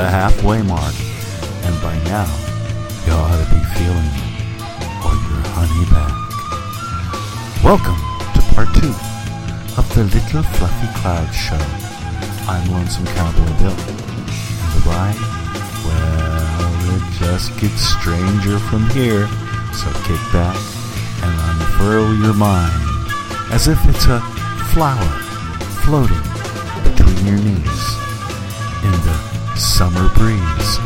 the halfway mark, and by now, you ought to be feeling or your honey back. Welcome to part two of the Little Fluffy Cloud Show. I'm Lonesome Cowboy Bill, and the ride, well, it just gets stranger from here. So kick back and unfurl your mind as if it's a flower floating between your knees in the summer breeze.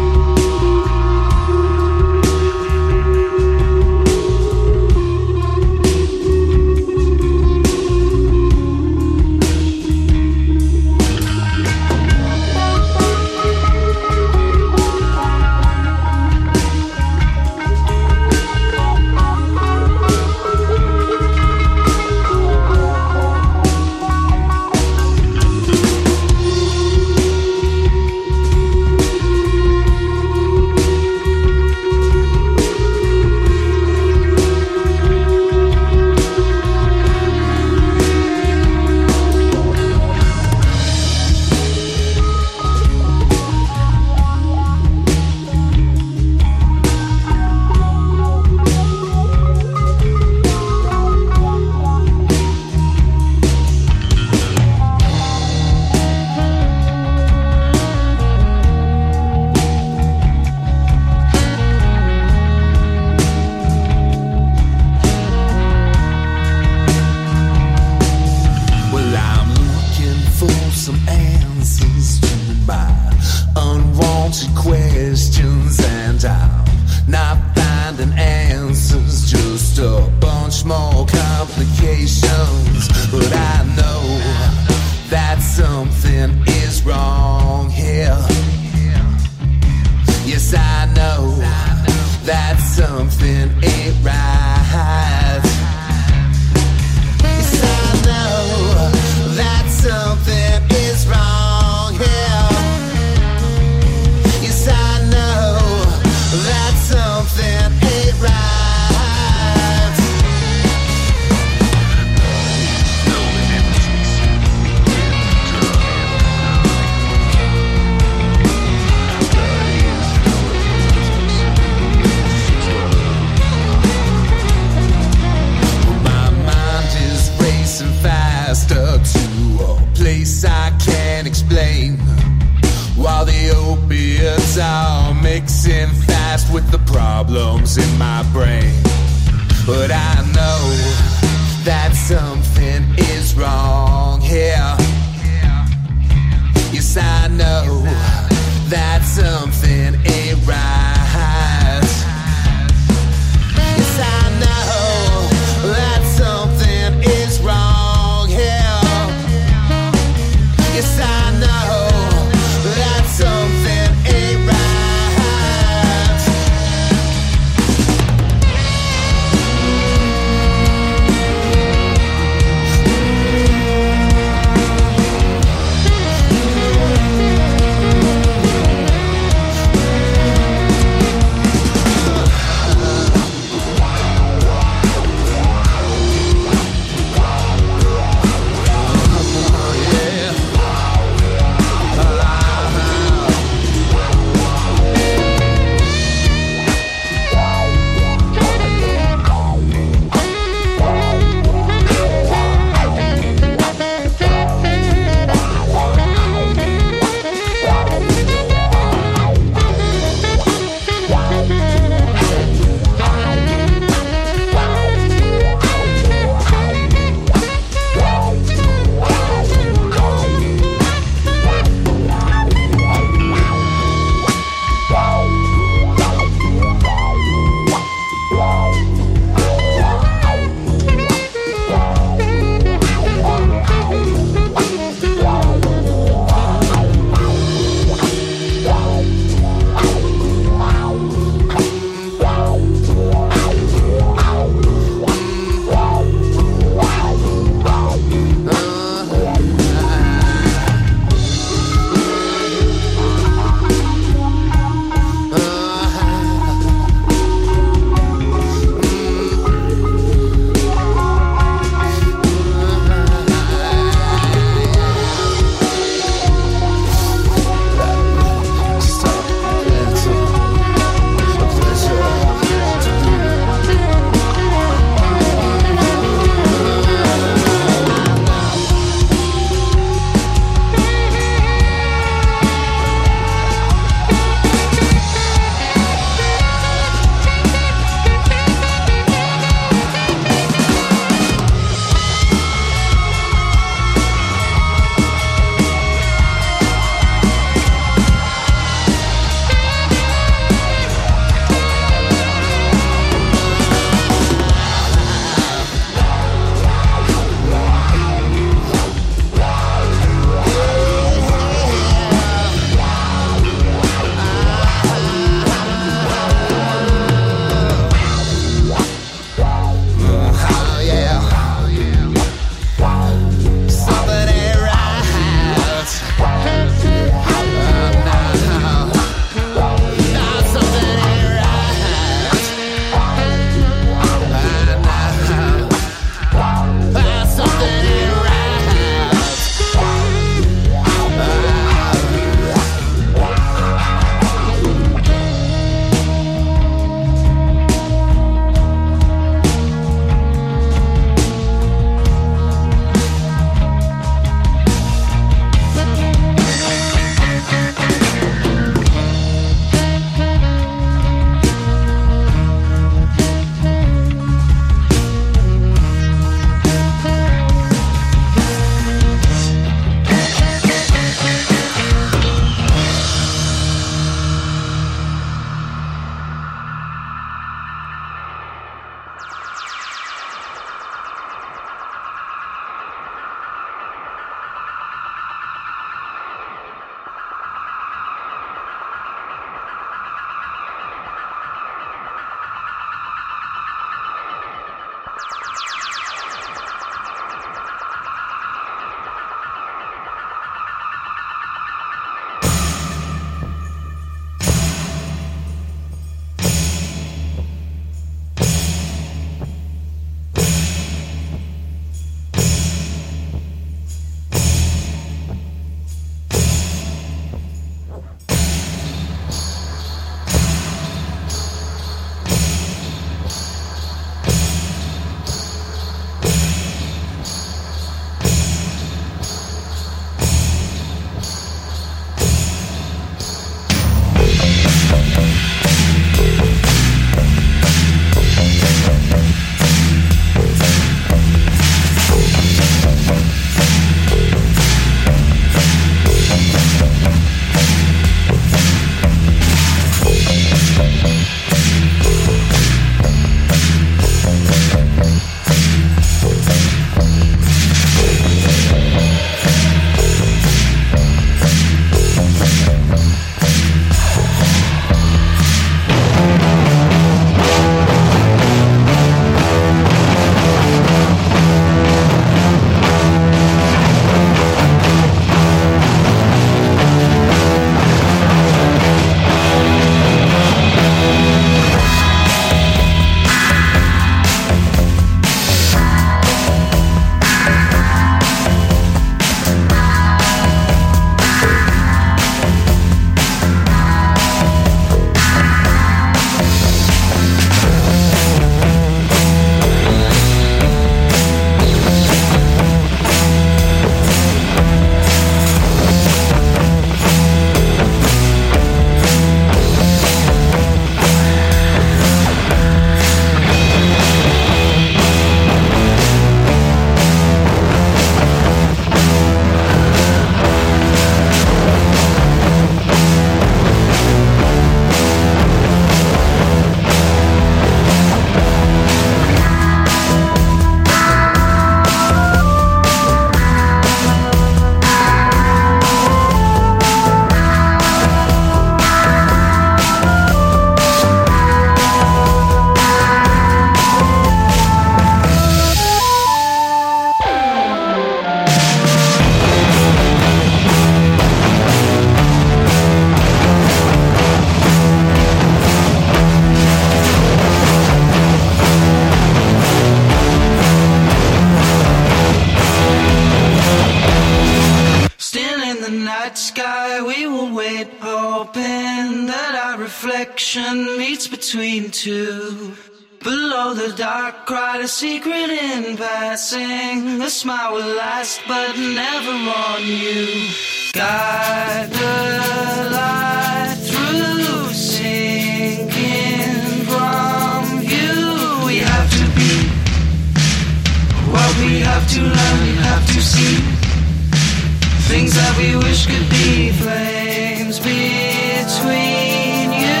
Things that we wish could be flames between you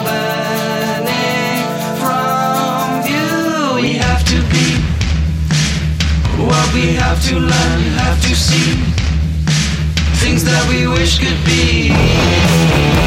burning from view. We have to be what we have to learn, have to see. Things that we wish could be.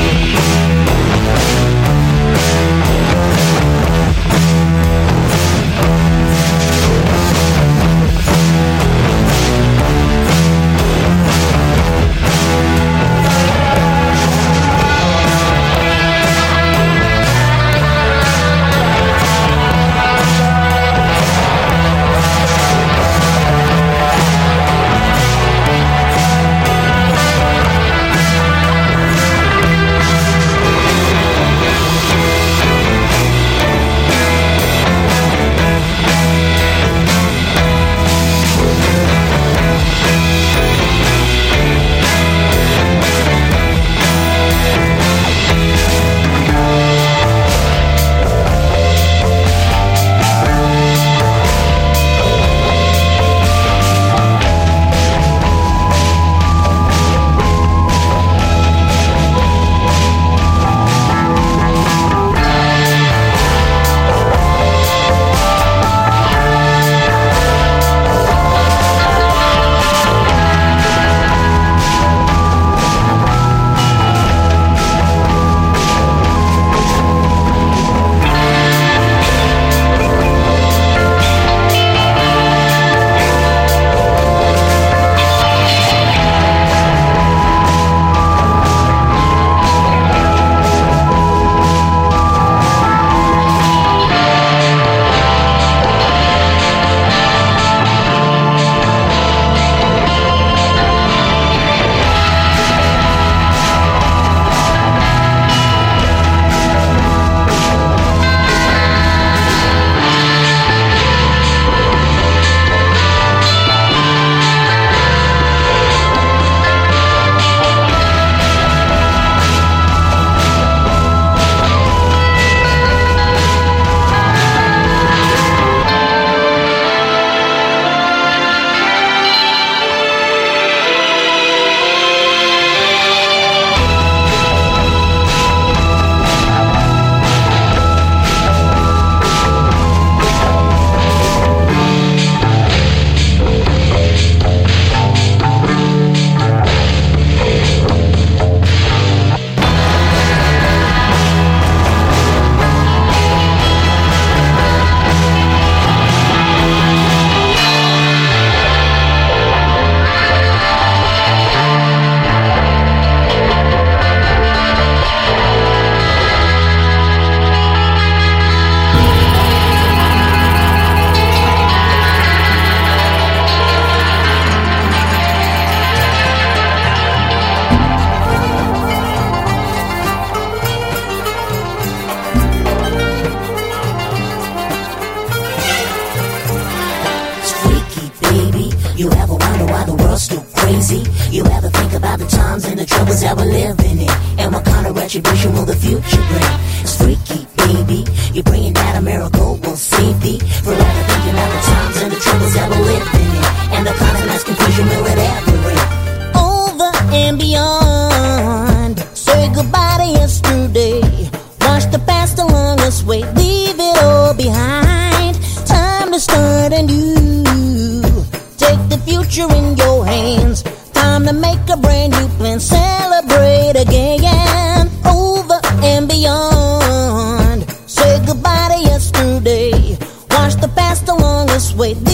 wait.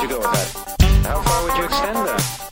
Would you go with that? How far would you extend that?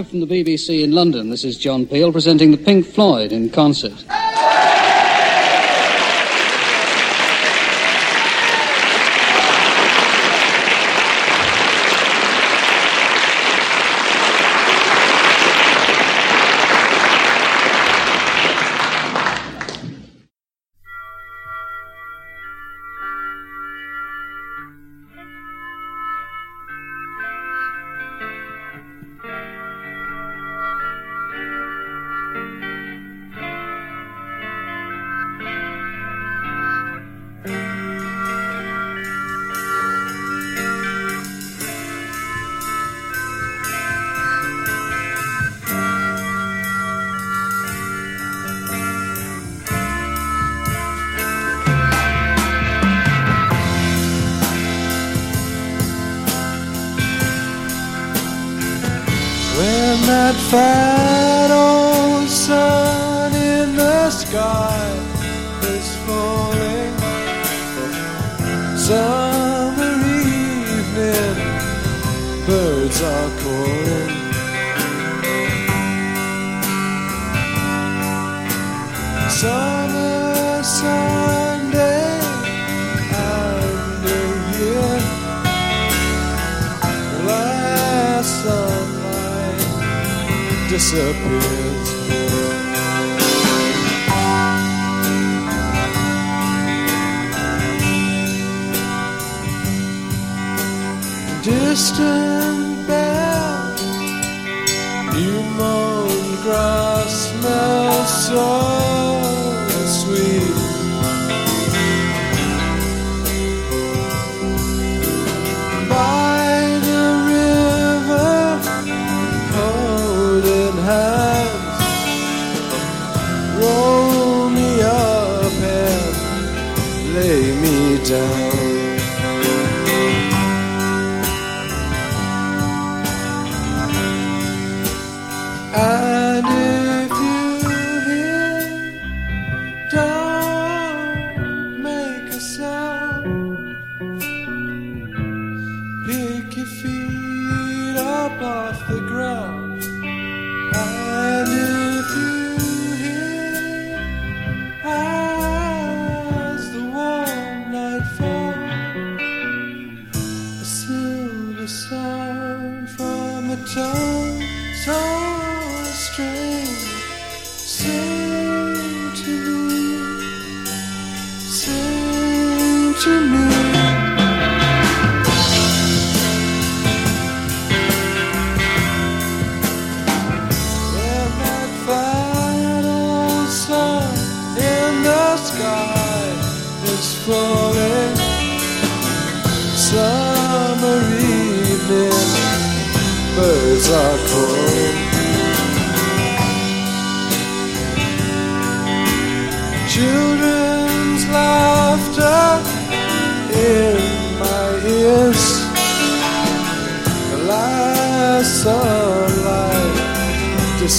Live from the BBC in London, this is John Peel presenting the Pink Floyd in concert. That fat old sun in the sky is falling, summer evening, birds are disappears. Distant bell, new mown grass smells so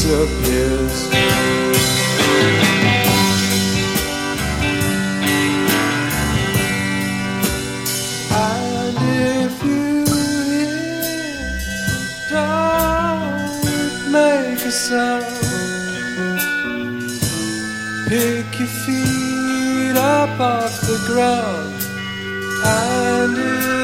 disappears. And if you hear, don't make a sound. Pick your feet up off the ground. And if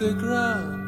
the ground.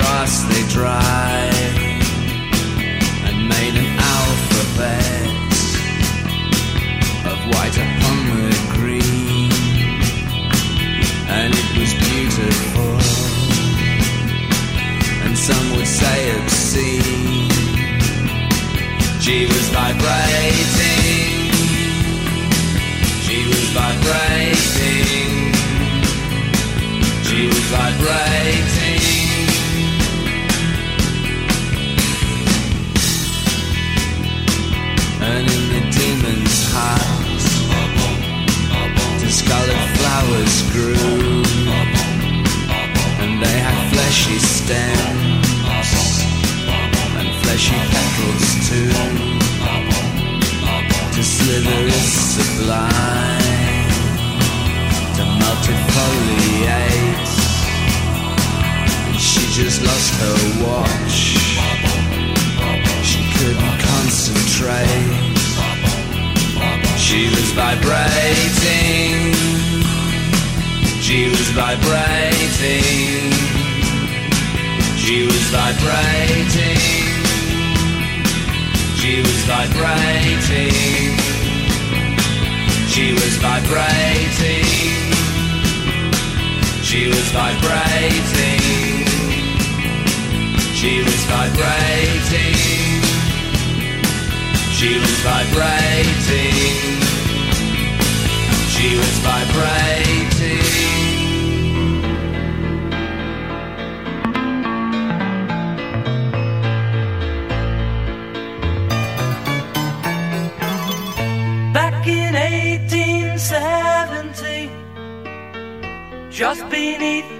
they drive and made an alphabet of white upon the green, and it was beautiful, and some would say obscene. She was vibrating. and fleshy too. Slither is sublime. She just lost her watch. She couldn't concentrate. She was vibrating. She was vibrating. She was vibrating. She was vibrating. She was vibrating. She was vibrating. She was vibrating. She was vibrating. She was vibrating. just beneath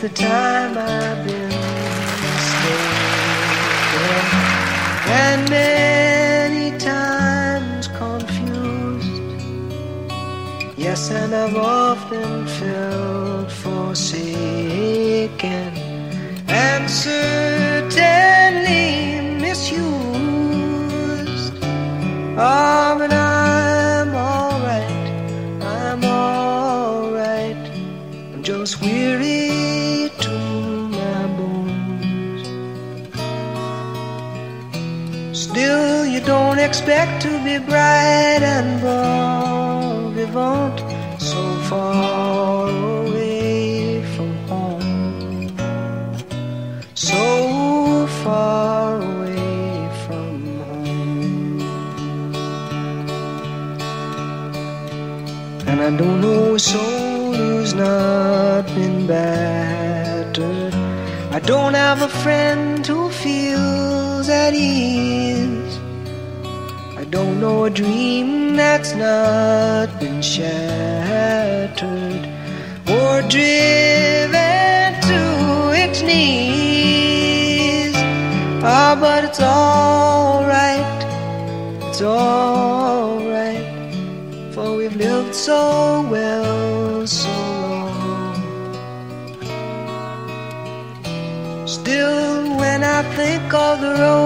the time I've been mistaken, and many times confused. Yes, and I've often felt forsaken, and certainly misused. Oh, but I'm expect to be bright and bon vivant so far away from home. So far away from home. And I don't know a soul who's not been battered. I don't have a friend who feels at ease. Don't know a dream that's not been shattered or driven to its knees. Ah, but it's alright, it's alright. For we've lived so well so long. Still, when I think of the road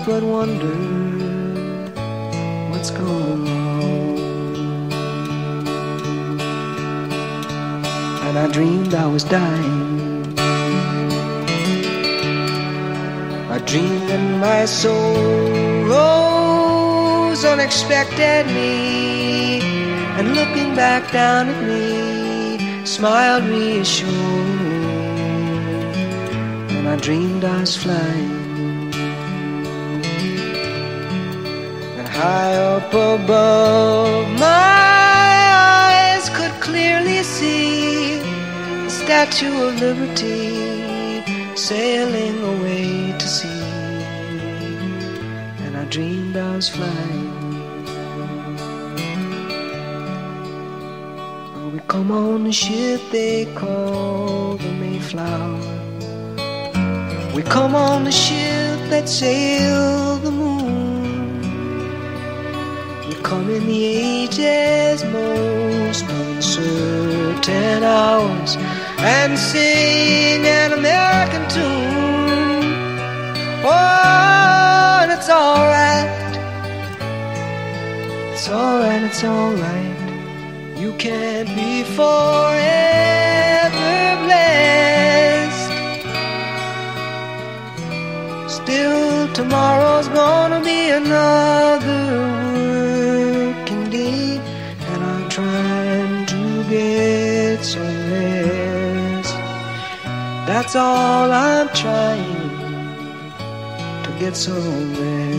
help but wonder what's going on. And I dreamed I was dying. I dreamed that my soul rose unexpectedly and looking back down at me smiled reassured. And I dreamed I was flying. High up above, my eyes could clearly see the Statue of Liberty sailing away to sea. And I dreamed I was flying. Oh, we come on the ship they call the Mayflower. We come on the ship that sailed the. Coming the ages most uncertain hours and sing an American tune. Oh, and it's alright. It's alright, it's alright. You can't be forever blessed. Still, tomorrow's gonna be another. That's all I'm trying to get some rest.